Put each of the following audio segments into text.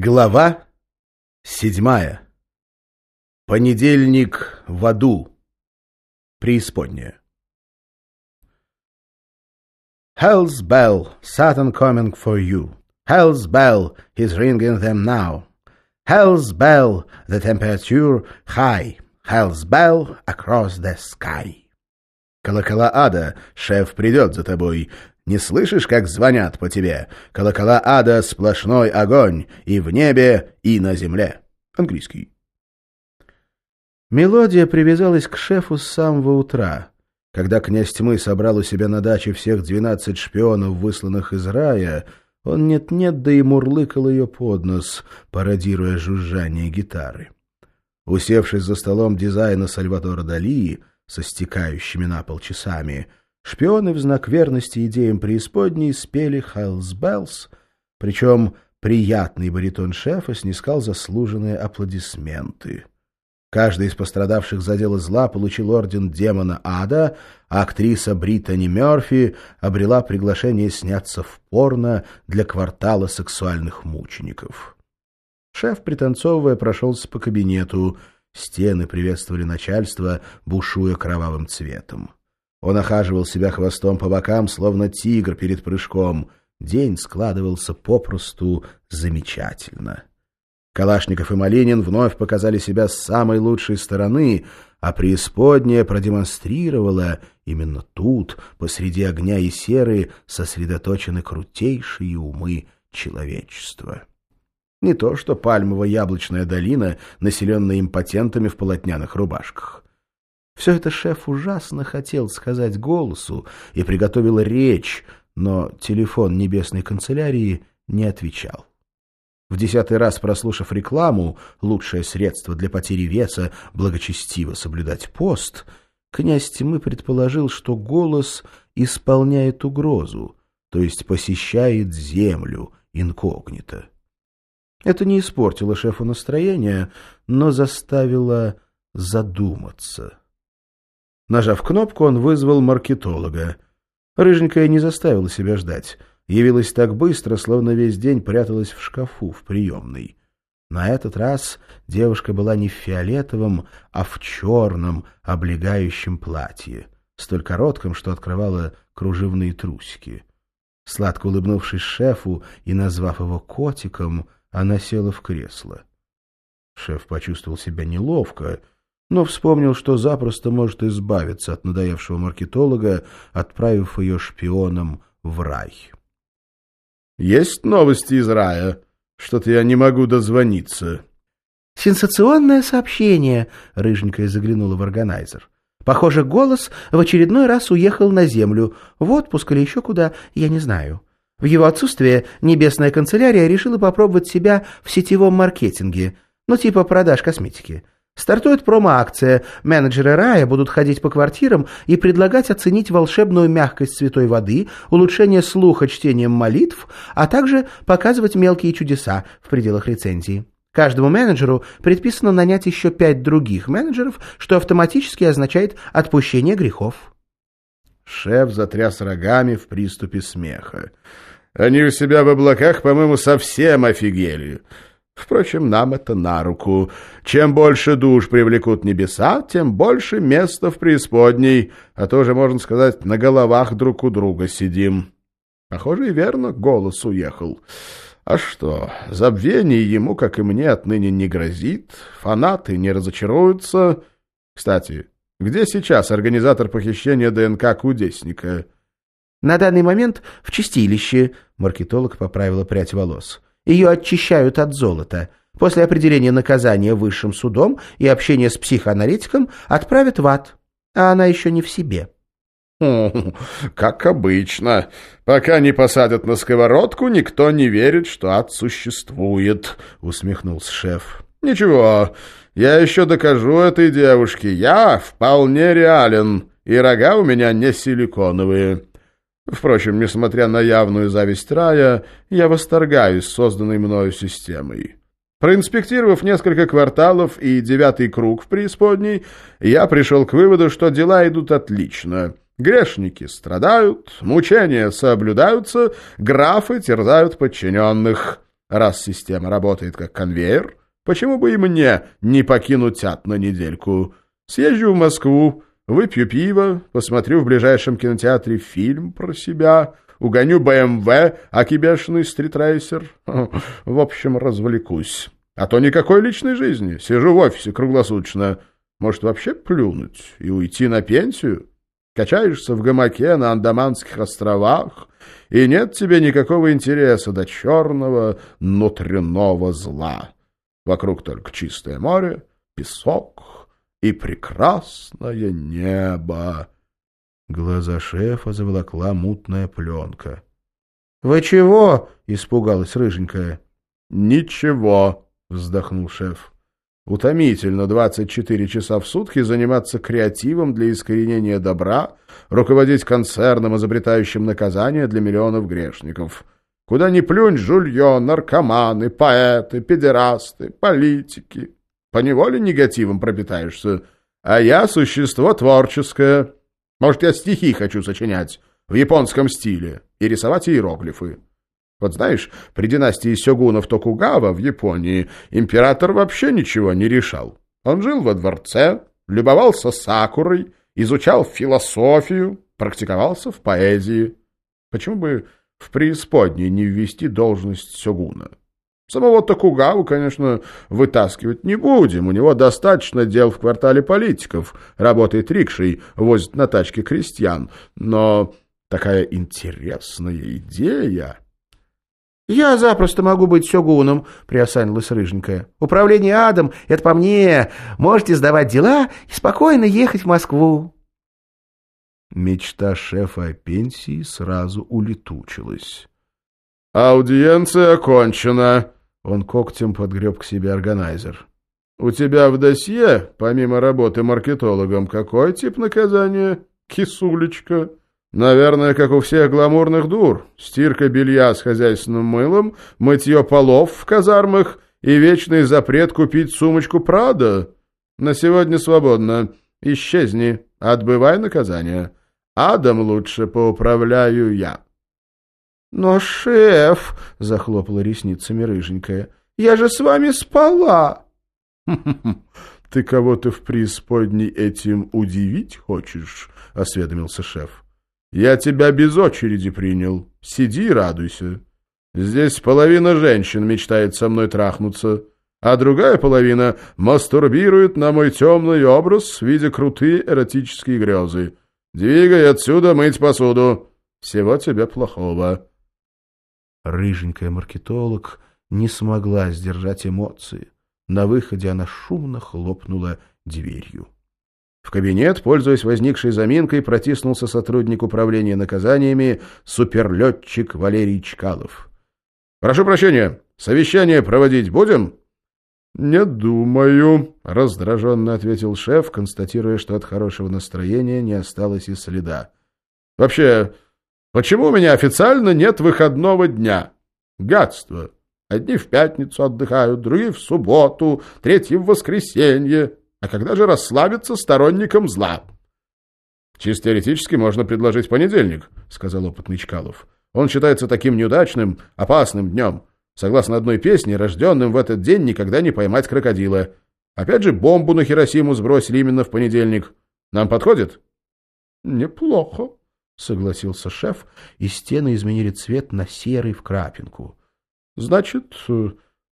Глава седьмая. Понедельник в аду. Преисподняя. Hell's bell, Satan coming for you. Hell's bell, he's ringing them now. Hell's bell, the temperature high. Hell's bell across the sky. Колокола ада, шеф придет за тобой. Не слышишь, как звонят по тебе? Колокола ада — сплошной огонь и в небе, и на земле. Английский. Мелодия привязалась к шефу с самого утра. Когда князь тьмы собрал у себя на даче всех двенадцать шпионов, высланных из рая, он нет-нет, да и мурлыкал ее под нос, пародируя жужжание гитары. Усевшись за столом дизайна Сальвадора Дали со стекающими на пол часами, Шпионы в знак верности идеям преисподней спели «Hells Bells», причем приятный баритон шефа снискал заслуженные аплодисменты. Каждый из пострадавших за дело зла получил орден демона ада, а актриса Британи Мерфи обрела приглашение сняться в порно для квартала сексуальных мучеников. Шеф, пританцовывая, прошелся по кабинету. Стены приветствовали начальство, бушуя кровавым цветом. Он охаживал себя хвостом по бокам, словно тигр перед прыжком. День складывался попросту замечательно. Калашников и Малинин вновь показали себя с самой лучшей стороны, а преисподняя продемонстрировала именно тут, посреди огня и серы, сосредоточены крутейшие умы человечества. Не то что пальмово-яблочная долина, населенная импотентами в полотняных рубашках. Все это шеф ужасно хотел сказать голосу и приготовил речь, но телефон небесной канцелярии не отвечал. В десятый раз прослушав рекламу «Лучшее средство для потери веса – благочестиво соблюдать пост», князь тьмы предположил, что голос исполняет угрозу, то есть посещает землю инкогнито. Это не испортило шефу настроение, но заставило задуматься. Нажав кнопку, он вызвал маркетолога. Рыженькая не заставила себя ждать. Явилась так быстро, словно весь день пряталась в шкафу в приемной. На этот раз девушка была не в фиолетовом, а в черном облегающем платье, столь коротком, что открывала кружевные трусики. Сладко улыбнувшись шефу и назвав его котиком, она села в кресло. Шеф почувствовал себя неловко, но вспомнил, что запросто может избавиться от надоевшего маркетолога, отправив ее шпионом в рай. «Есть новости из рая? Что-то я не могу дозвониться». «Сенсационное сообщение!» — рыженькая заглянула в органайзер. «Похоже, голос в очередной раз уехал на землю, в отпуск или еще куда, я не знаю». В его отсутствие Небесная канцелярия решила попробовать себя в сетевом маркетинге, ну типа продаж косметики. Стартует промо-акция. Менеджеры рая будут ходить по квартирам и предлагать оценить волшебную мягкость святой воды, улучшение слуха чтением молитв, а также показывать мелкие чудеса в пределах лицензии. Каждому менеджеру предписано нанять еще пять других менеджеров, что автоматически означает отпущение грехов. Шеф затряс рогами в приступе смеха. «Они у себя в облаках, по-моему, совсем офигели. Впрочем, нам это на руку. Чем больше душ привлекут небеса, тем больше места в преисподней, а то же, можно сказать, на головах друг у друга сидим. Похоже, и верно, голос уехал. А что, забвение ему, как и мне, отныне не грозит, фанаты не разочаруются. Кстати, где сейчас организатор похищения ДНК Кудесника? — На данный момент в чистилище, — маркетолог поправила прядь волос. — ее очищают от золота. После определения наказания высшим судом и общения с психоаналитиком отправят в ад. А она еще не в себе. «Как обычно. Пока не посадят на сковородку, никто не верит, что ад существует», — усмехнулся шеф. «Ничего, я еще докажу этой девушке. Я вполне реален, и рога у меня не силиконовые. Впрочем, несмотря на явную зависть рая, я восторгаюсь созданной мною системой. Проинспектировав несколько кварталов и девятый круг в преисподней, я пришел к выводу, что дела идут отлично. Грешники страдают, мучения соблюдаются, графы терзают подчиненных. Раз система работает как конвейер, почему бы и мне не покинуть ад на недельку? Съезжу в Москву, выпью пиво, посмотрю в ближайшем кинотеатре фильм про себя, угоню БМВ, аки стритрейсер. В общем, развлекусь. А то никакой личной жизни. Сижу в офисе круглосуточно. Может, вообще плюнуть и уйти на пенсию? Качаешься в гамаке на Андаманских островах, и нет тебе никакого интереса до черного внутреннего зла. Вокруг только чистое море, песок и прекрасное небо. Глаза шефа заволокла мутная пленка. — Вы чего? — испугалась рыженькая. — Ничего, — вздохнул шеф. Утомительно 24 часа в сутки заниматься креативом для искоренения добра, руководить концерном, изобретающим наказания для миллионов грешников. Куда ни плюнь, жулье, наркоманы, поэты, педерасты, политики. Поневоле негативом пропитаешься. А я существо творческое. Может, я стихи хочу сочинять в японском стиле и рисовать иероглифы. Вот знаешь, при династии сёгунов Токугава в Японии император вообще ничего не решал. Он жил во дворце, любовался сакурой, изучал философию, практиковался в поэзии. Почему бы в преисподней не ввести должность сёгуна? Самого Токугаву, конечно, вытаскивать не будем. У него достаточно дел в квартале политиков. Работает рикшей, возит на тачке крестьян. Но такая интересная идея... «Я запросто могу быть сёгуном», — приосанилась рыженькая. «Управление адом — это по мне. Можете сдавать дела и спокойно ехать в Москву». Мечта шефа о пенсии сразу улетучилась. «Аудиенция окончена», — он когтем подгреб к себе органайзер. «У тебя в досье, помимо работы маркетологом, какой тип наказания, кисулечка?» Наверное, как у всех гламурных дур. Стирка белья с хозяйственным мылом, мытье полов в казармах и вечный запрет купить сумочку Прада. На сегодня свободно. Исчезни, отбывай наказание. Адом лучше поуправляю я. — Но, шеф, — захлопала ресницами рыженькая, — я же с вами спала. — Ты кого-то в преисподней этим удивить хочешь? — осведомился шеф. — я тебя без очереди принял. Сиди и радуйся. Здесь половина женщин мечтает со мной трахнуться, а другая половина мастурбирует на мой темный образ в виде крутые эротические грезы. Двигай отсюда мыть посуду. Всего тебе плохого. Рыженькая маркетолог не смогла сдержать эмоции. На выходе она шумно хлопнула дверью. В кабинет, пользуясь возникшей заминкой, протиснулся сотрудник управления наказаниями суперлетчик Валерий Чкалов. «Прошу прощения, совещание проводить будем?» «Не думаю», — раздраженно ответил шеф, констатируя, что от хорошего настроения не осталось и следа. «Вообще, почему у меня официально нет выходного дня? Гадство. Одни в пятницу отдыхают, другие в субботу, третьи в воскресенье. А когда же расслабиться сторонникам зла? Чисто теоретически можно предложить понедельник, сказал опытный Чкалов. Он считается таким неудачным, опасным днем. Согласно одной песне, рожденным в этот день никогда не поймать крокодила. Опять же, бомбу на Хиросиму сбросили именно в понедельник. Нам подходит? Неплохо, согласился шеф, и стены изменили цвет на серый в крапинку. Значит,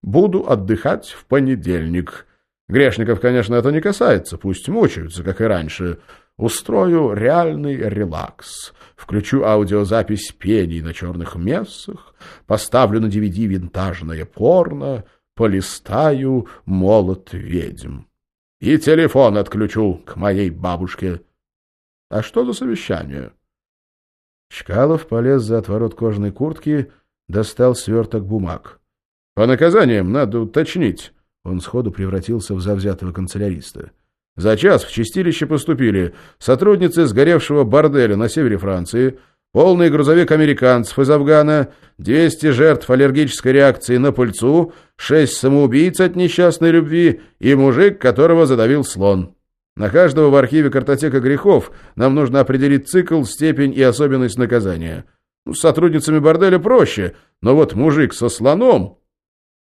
буду отдыхать в понедельник. Грешников, конечно, это не касается, пусть мучаются, как и раньше. Устрою реальный релакс. Включу аудиозапись пений на черных мессах, поставлю на DVD винтажное порно, полистаю молот ведьм. И телефон отключу к моей бабушке. А что за совещание? Чкалов полез за отворот кожаной куртки, достал сверток бумаг. — По наказаниям надо уточнить. Он сходу превратился в завзятого канцеляриста. За час в чистилище поступили сотрудницы сгоревшего борделя на севере Франции, полный грузовик американцев из Афгана, 200 жертв аллергической реакции на пыльцу, 6 самоубийц от несчастной любви и мужик, которого задавил слон. На каждого в архиве картотека грехов нам нужно определить цикл, степень и особенность наказания. Ну, с сотрудницами борделя проще, но вот мужик со слоном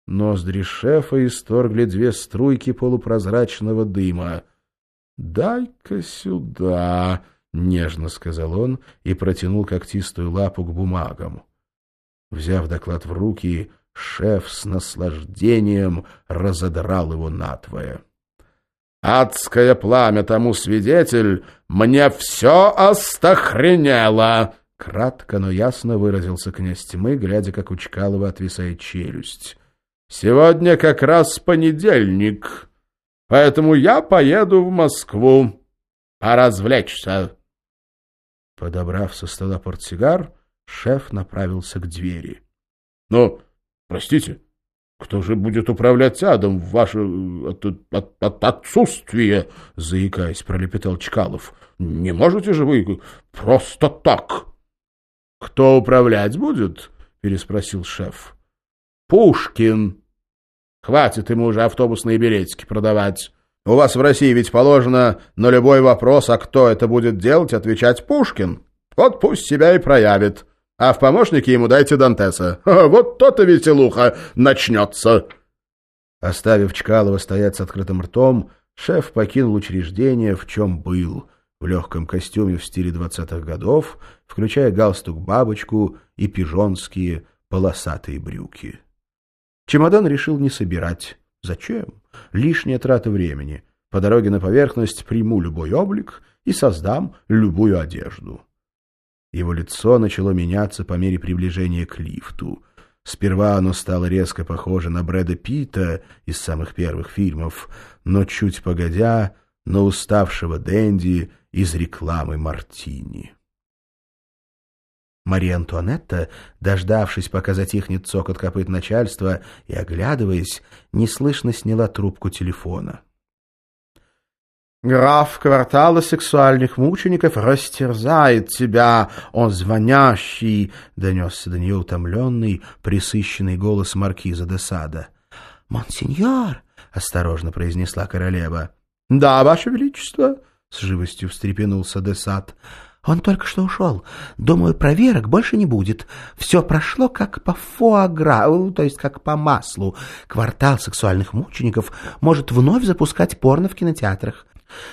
Ноздри шефа исторгли две струйки полупрозрачного дыма. «Дай-ка сюда», — нежно сказал он и протянул когтистую лапу к бумагам. Взяв доклад в руки, шеф с наслаждением разодрал его надвое. «Адское пламя тому свидетель, мне все остохренело!» Кратко, но ясно выразился князь тьмы, глядя, как у Чкалова отвисает челюсть. «Сегодня как раз понедельник, поэтому я поеду в Москву поразвлечься». Подобрав со стола портсигар, шеф направился к двери. — Ну, простите, кто же будет управлять адом в ваше от, от, от, отсутствие? — заикаясь, пролепетал Чкалов. — Не можете же вы просто так? — Кто управлять будет? — переспросил шеф. — Пушкин. Хватит ему уже автобусные билетики продавать. У вас в России ведь положено на любой вопрос, а кто это будет делать, отвечать Пушкин. Вот пусть себя и проявит. А в помощники ему дайте Дантеса. Вот то-то веселуха начнется. Оставив Чкалова стоять с открытым ртом, шеф покинул учреждение, в чем был, в легком костюме в стиле двадцатых годов, включая галстук-бабочку и пижонские полосатые брюки. Чемодан решил не собирать. Зачем? Лишняя трата времени. По дороге на поверхность приму любой облик и создам любую одежду. Его лицо начало меняться по мере приближения к лифту. Сперва оно стало резко похоже на Брэда Питта из самых первых фильмов, но чуть погодя на уставшего Дэнди из рекламы «Мартини». Мария Антуанетта, дождавшись, пока затихнет цокот копыт начальства, и оглядываясь, неслышно сняла трубку телефона. Граф квартала сексуальных мучеников растерзает тебя, он звонящий, — донесся до нее утомленный, присыщенный голос маркиза де Сада. — Монсеньор, — осторожно произнесла королева. — Да, ваше величество, — с живостью встрепенулся де Сад. — Он только что ушел. Думаю, проверок больше не будет. Все прошло как по фуагра, то есть как по маслу. Квартал сексуальных мучеников может вновь запускать порно в кинотеатрах.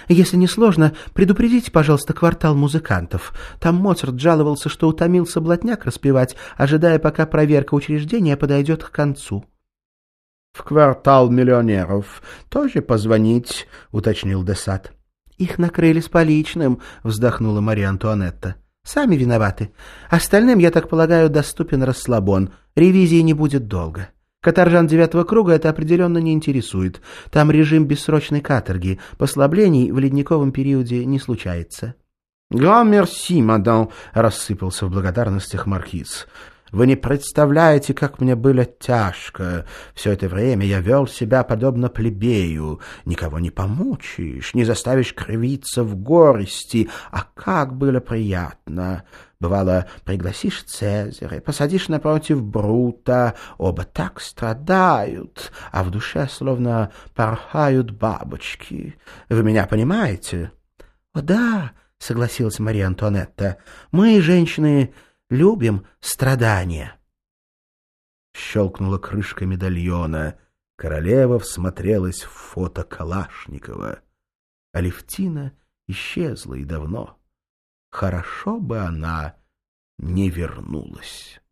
Если не сложно, предупредите, пожалуйста, квартал музыкантов. Там Моцарт жаловался, что утомился блатняк распевать, ожидая, пока проверка учреждения подойдет к концу. — В квартал миллионеров тоже позвонить, — уточнил Десад. — Их накрыли с поличным, — вздохнула Мария Антуанетта. — Сами виноваты. Остальным, я так полагаю, доступен расслабон. Ревизии не будет долго. — Каторжан девятого круга это определенно не интересует. Там режим бессрочной каторги. Послаблений в ледниковом периоде не случается. «Гран мерси, мадам», — рассыпался в благодарностях маркиз. Вы не представляете, как мне было тяжко. Все это время я вел себя подобно плебею. Никого не помучаешь, не заставишь кривиться в горести. А как было приятно! Бывало, пригласишь Цезаря, посадишь напротив Брута, оба так страдают, а в душе словно порхают бабочки. Вы меня понимаете? — О, да, — согласилась Мария Антуанетта, — мы, женщины, любим страдания. Щелкнула крышка медальона. Королева всмотрелась в фото Калашникова. Алевтина исчезла и давно. Хорошо бы она не вернулась.